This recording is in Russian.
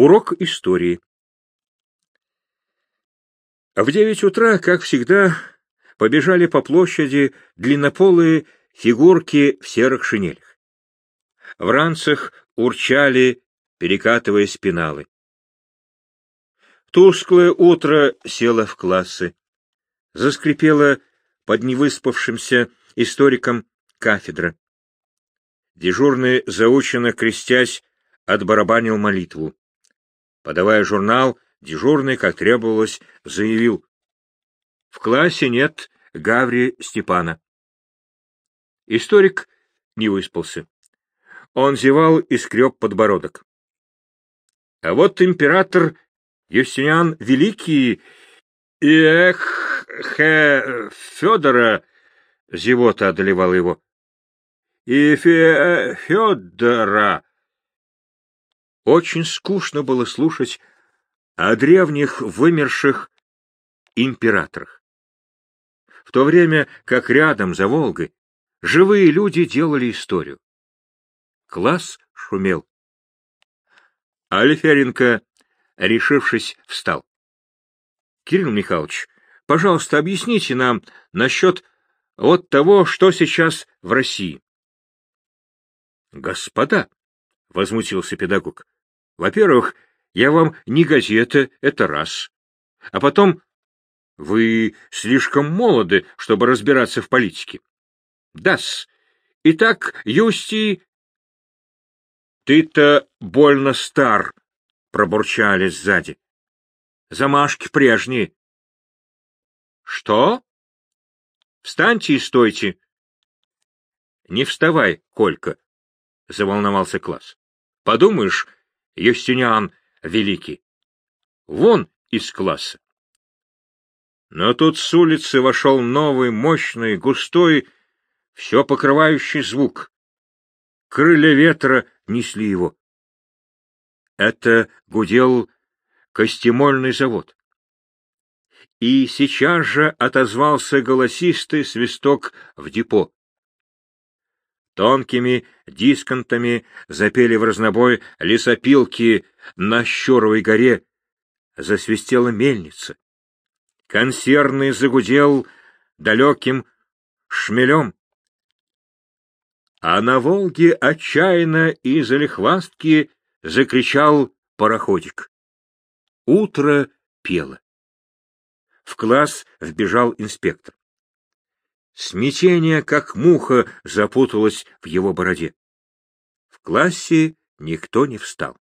Урок истории. В девять утра, как всегда, побежали по площади длиннополые фигурки в серых шинелях. В ранцах урчали, перекатывая спиналы. Тусклое утро село в классы. Заскрипела под невыспавшимся историком кафедра. Дежурный, заученно крестясь, отбарабанил молитву. Подавая журнал, дежурный, как требовалось, заявил. В классе нет Гаври Степана. Историк не выспался. Он зевал и скреб подбородок. А вот император Юстиниан Великий и эх, хе, Федора, зевота одолевала его. И Фе Федора. Очень скучно было слушать о древних вымерших императорах. В то время как рядом, за Волгой, живые люди делали историю. Класс шумел. Алиференко, решившись, встал. — Кирилл Михайлович, пожалуйста, объясните нам насчет вот того, что сейчас в России. — Господа, — возмутился педагог, — во-первых, я вам не газета, это раз. А потом, вы слишком молоды, чтобы разбираться в политике. Дас. Итак, Юстий... Ты-то больно стар, пробурчали сзади. Замашки прежние. Что? Встаньте и стойте. Не вставай, Колька, заволновался класс. Подумаешь, Юстиниан великий. Вон из класса. Но тут с улицы вошел новый, мощный, густой, все покрывающий звук. Крылья ветра несли его. Это гудел костемольный завод. И сейчас же отозвался голосистый свисток в депо. Тонкими дисконтами запели в разнобой лесопилки на Щуровой горе. Засвистела мельница. Консервный загудел далеким шмелем. А на Волге отчаянно и залихвастки закричал пароходик. Утро пело. В класс вбежал инспектор. Смятение, как муха, запуталось в его бороде. В классе никто не встал.